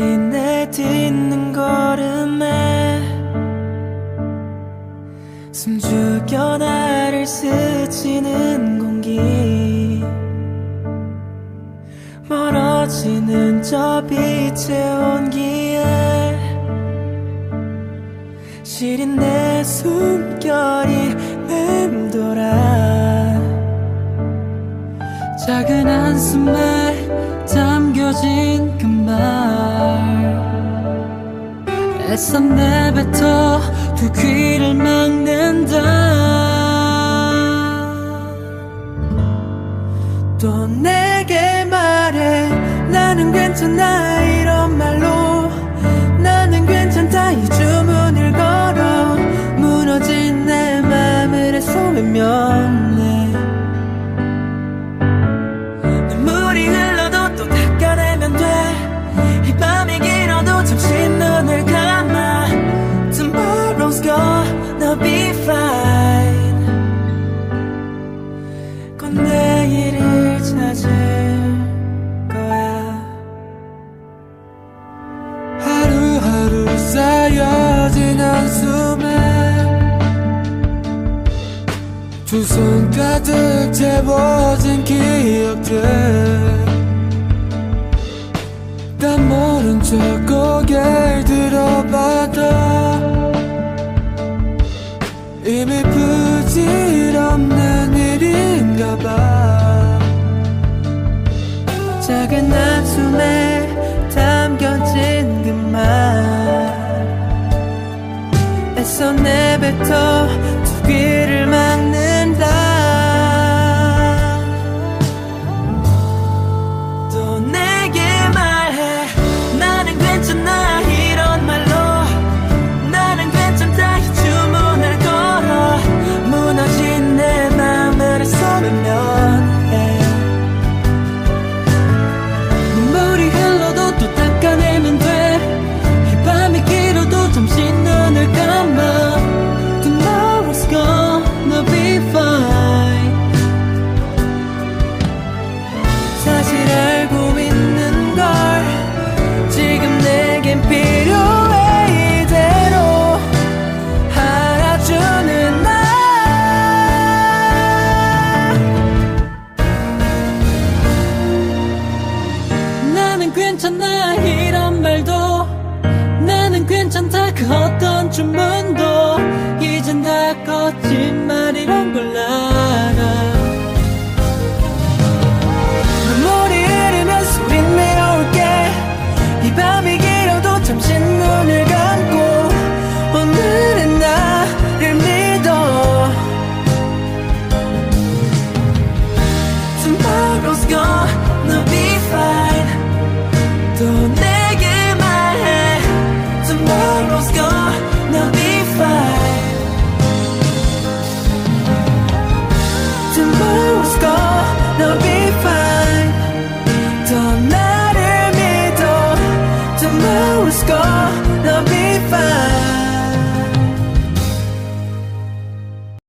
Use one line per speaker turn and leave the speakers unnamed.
내 딛는 걸음에 숨죽여 나를 스치는 공기 멀어지는 저 빛의 온기에 시린 내 숨결이 맴돌아. 작은 한숨에 그말 애써 내뱉어. 두 귀를 막는다. 또 내게 말해. 나는 괜찮아 두 손 가득 채워진 기억들. 난 모른 척 고개를 들어봐도 이미 부질없는 일인가 봐. 작은 한숨에 담겨진 그 말. 애써 내뱉어 두 귀를 막는 그 어떤 주문도 이젠 다 껐지만 I'll be fine.